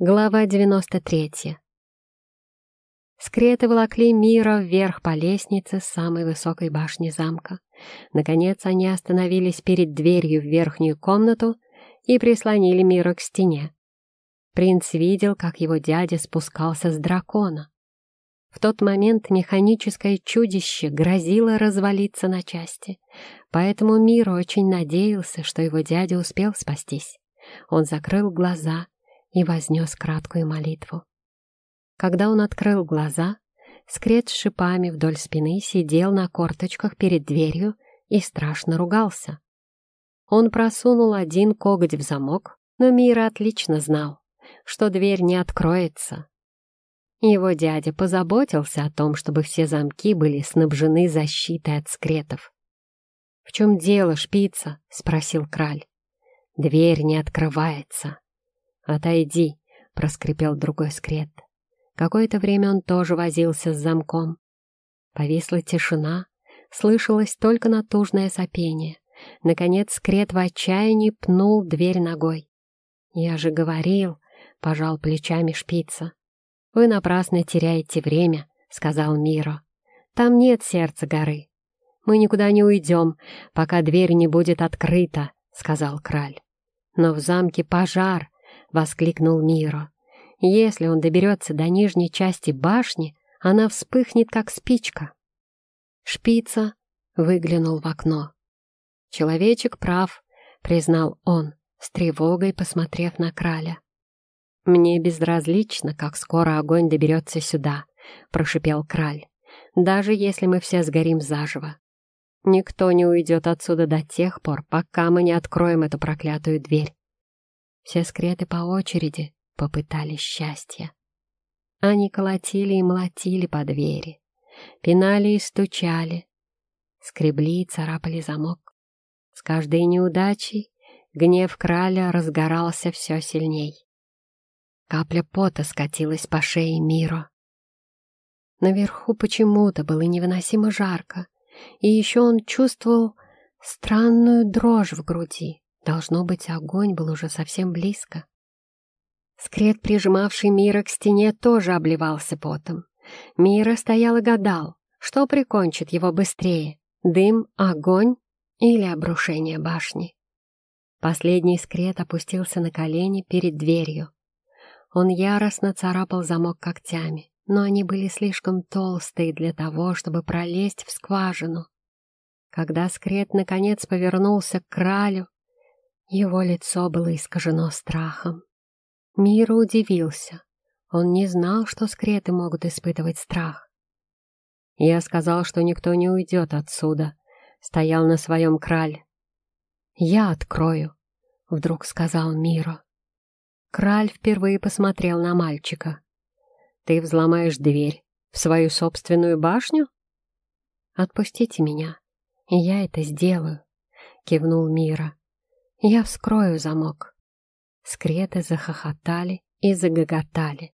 Глава 93. Скреты волокли Мира вверх по лестнице самой высокой башни замка. Наконец они остановились перед дверью в верхнюю комнату и прислонили Мира к стене. Принц видел, как его дядя спускался с дракона. В тот момент механическое чудище грозило развалиться на части, поэтому Мир очень надеялся, что его дядя успел спастись. Он закрыл глаза и вознес краткую молитву. Когда он открыл глаза, скрет с шипами вдоль спины сидел на корточках перед дверью и страшно ругался. Он просунул один коготь в замок, но Мира отлично знал, что дверь не откроется. Его дядя позаботился о том, чтобы все замки были снабжены защитой от скретов. «В чем дело, шпица?» — спросил Краль. «Дверь не открывается», «Отойди», — проскрипел другой скрет. Какое-то время он тоже возился с замком. Повисла тишина, слышалось только натужное сопение. Наконец скрет в отчаянии пнул дверь ногой. «Я же говорил», — пожал плечами шпица. «Вы напрасно теряете время», — сказал Миро. «Там нет сердца горы. Мы никуда не уйдем, пока дверь не будет открыта», — сказал Краль. «Но в замке пожар, — воскликнул Миро. «Если он доберется до нижней части башни, она вспыхнет, как спичка». Шпица выглянул в окно. «Человечек прав», — признал он, с тревогой посмотрев на краля. «Мне безразлично, как скоро огонь доберется сюда», — прошипел краль. «Даже если мы все сгорим заживо. Никто не уйдет отсюда до тех пор, пока мы не откроем эту проклятую дверь. Все скреты по очереди попытались счастья. Они колотили и молотили по двери, пинали и стучали, скребли и царапали замок. С каждой неудачей гнев краля разгорался все сильней. Капля пота скатилась по шее Миро. Наверху почему-то было невыносимо жарко, и еще он чувствовал странную дрожь в груди. Должно быть, огонь был уже совсем близко. Скрет, прижимавший Мира к стене, тоже обливался потом. Мира стоял и гадал, что прикончит его быстрее — дым, огонь или обрушение башни. Последний скрет опустился на колени перед дверью. Он яростно царапал замок когтями, но они были слишком толстые для того, чтобы пролезть в скважину. Когда скрет наконец повернулся к кралю, его лицо было искажено страхом. Мира удивился. Он не знал, что скреты могут испытывать страх. Я сказал, что никто не уйдет отсюда. Стоял на своем краль. «Я открою», — вдруг сказал Миро. Краль впервые посмотрел на мальчика. «Ты взломаешь дверь в свою собственную башню?» «Отпустите меня, и я это сделаю», — кивнул Мира. Я вскрою замок. Скреты захохотали и загоготали.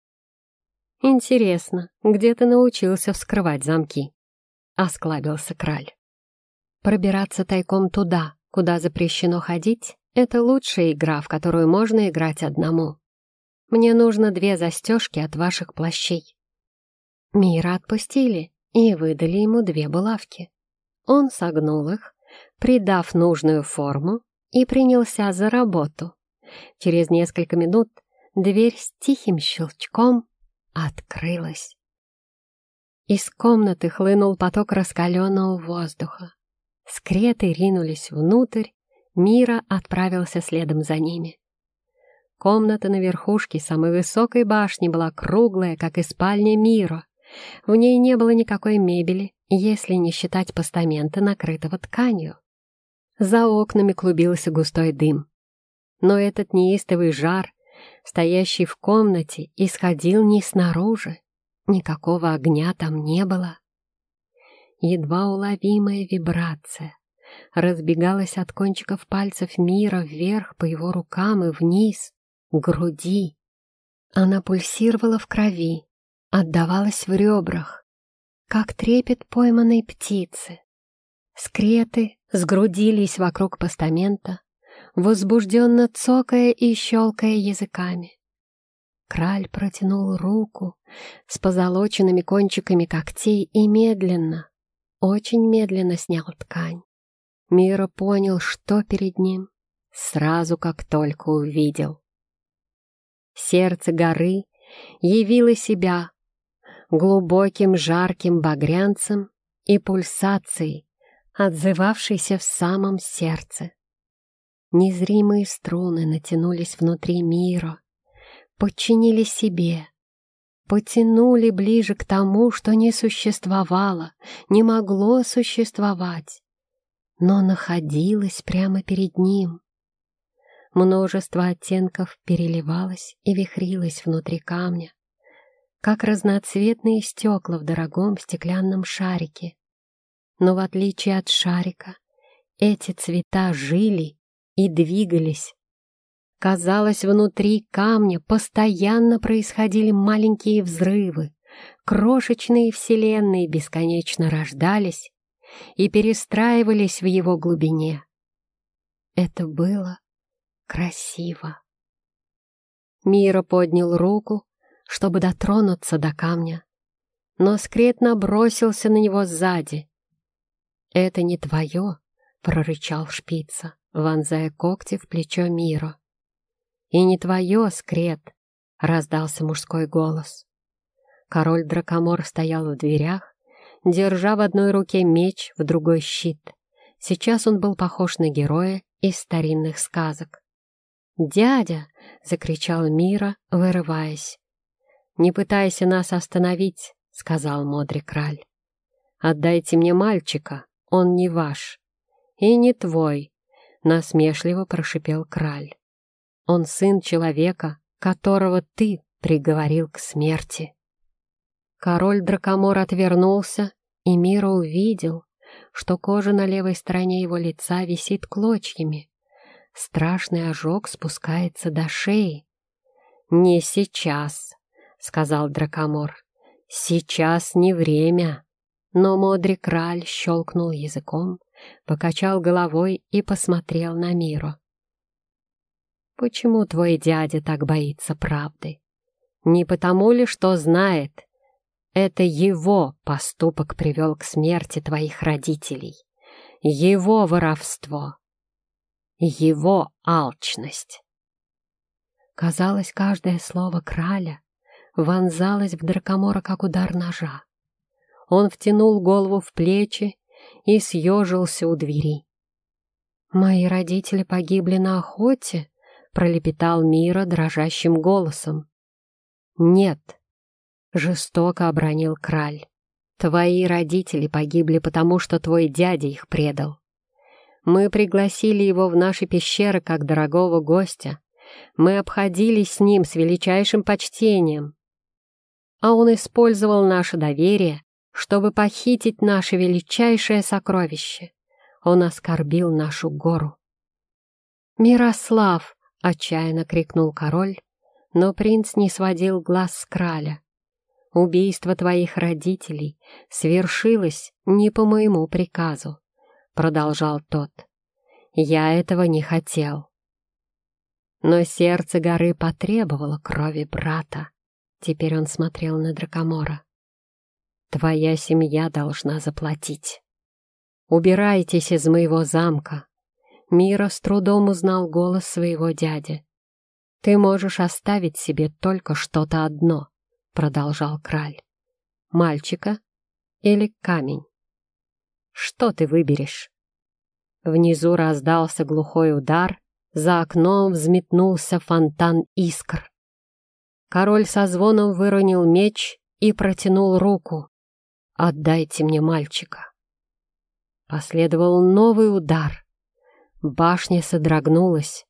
«Интересно, где ты научился вскрывать замки?» — осклабился Краль. «Пробираться тайком туда, куда запрещено ходить, — это лучшая игра, в которую можно играть одному. Мне нужно две застежки от ваших плащей». Мира отпустили и выдали ему две булавки. Он согнул их, придав нужную форму, и принялся за работу. Через несколько минут дверь с тихим щелчком открылась. Из комнаты хлынул поток раскаленного воздуха. Скреты ринулись внутрь, Мира отправился следом за ними. Комната на верхушке самой высокой башни была круглая, как и спальня Мира. В ней не было никакой мебели, если не считать постамента, накрытого тканью. За окнами клубился густой дым. Но этот неистовый жар, стоящий в комнате, исходил не снаружи. Никакого огня там не было. Едва уловимая вибрация разбегалась от кончиков пальцев мира вверх по его рукам и вниз, к груди. Она пульсировала в крови, отдавалась в ребрах, как трепет пойманной птицы. Скреты сгрудились вокруг постамента, возбужденно цокая и щелкая языками. Краль протянул руку с позолоченными кончиками когтей и медленно, очень медленно снял ткань. Мира понял, что перед ним, сразу как только увидел. Сердце горы явило себя глубоким жарким багрянцем и пульсацией, отзывавшейся в самом сердце. Незримые струны натянулись внутри мира, подчинили себе, потянули ближе к тому, что не существовало, не могло существовать, но находилось прямо перед ним. Множество оттенков переливалось и вихрилось внутри камня, как разноцветные стекла в дорогом стеклянном шарике. Но в отличие от шарика, эти цвета жили и двигались. Казалось, внутри камня постоянно происходили маленькие взрывы, крошечные вселенные бесконечно рождались и перестраивались в его глубине. Это было красиво. Мира поднял руку чтобы дотронуться до камня, но скрет набросился на него сзади. «Это не твое», — прорычал шпица, вонзая когти в плечо Миро. «И не твое, скрет», — раздался мужской голос. Король Дракомор стоял в дверях, держа в одной руке меч, в другой щит. Сейчас он был похож на героя из старинных сказок. «Дядя!» — закричал Мира, вырываясь. «Не пытайся нас остановить», — сказал мудрый краль. «Отдайте мне мальчика, он не ваш. И не твой», — насмешливо прошипел краль. «Он сын человека, которого ты приговорил к смерти». Король Дракомор отвернулся, и Мира увидел, что кожа на левой стороне его лица висит клочьями. Страшный ожог спускается до шеи. «Не сейчас», — сказал Дракомор. «Сейчас не время». Но Модри Краль щелкнул языком, покачал головой и посмотрел на Миру. «Почему твой дядя так боится правды? Не потому ли, что знает, это его поступок привел к смерти твоих родителей, его воровство, его алчность?» Казалось, каждое слово краля вонзалась в Дракомора, как удар ножа. Он втянул голову в плечи и съежился у двери. «Мои родители погибли на охоте», — пролепетал Мира дрожащим голосом. «Нет», — жестоко обронил Краль. «Твои родители погибли, потому что твой дядя их предал. Мы пригласили его в наши пещеры как дорогого гостя. Мы обходились с ним с величайшим почтением а он использовал наше доверие, чтобы похитить наше величайшее сокровище. Он оскорбил нашу гору. «Мирослав!» — отчаянно крикнул король, но принц не сводил глаз с краля. «Убийство твоих родителей свершилось не по моему приказу», — продолжал тот. «Я этого не хотел». Но сердце горы потребовало крови брата. Теперь он смотрел на Дракомора. «Твоя семья должна заплатить. Убирайтесь из моего замка!» Мира с трудом узнал голос своего дяди. «Ты можешь оставить себе только что-то одно», — продолжал Краль. «Мальчика или камень? Что ты выберешь?» Внизу раздался глухой удар, за окном взметнулся фонтан искр. Король со звоном выронил меч и протянул руку. «Отдайте мне мальчика». Последовал новый удар. Башня содрогнулась.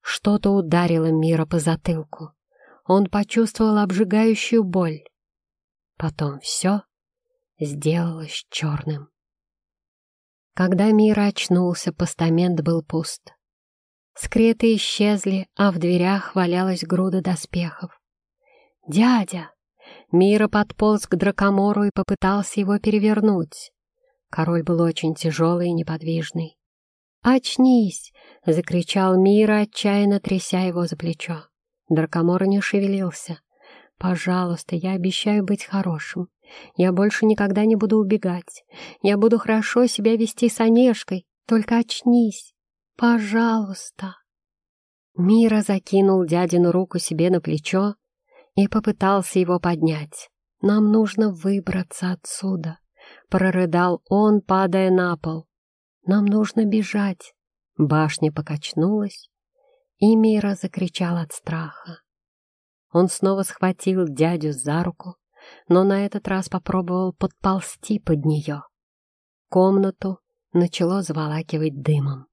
Что-то ударило Мира по затылку. Он почувствовал обжигающую боль. Потом все сделалось черным. Когда Мира очнулся, постамент был пуст. Скреты исчезли, а в дверях валялась груда доспехов. «Дядя!» Мира подполз к дракомору и попытался его перевернуть. Король был очень тяжелый и неподвижный. «Очнись!» — закричал Мира, отчаянно тряся его за плечо. Дракомор не шевелился. «Пожалуйста, я обещаю быть хорошим. Я больше никогда не буду убегать. Я буду хорошо себя вести с Онежкой. Только очнись. Пожалуйста!» Мира закинул дядину руку себе на плечо и попытался его поднять. «Нам нужно выбраться отсюда», — прорыдал он, падая на пол. «Нам нужно бежать». Башня покачнулась, и Мира закричал от страха. Он снова схватил дядю за руку, но на этот раз попробовал подползти под нее. Комнату начало заволакивать дымом.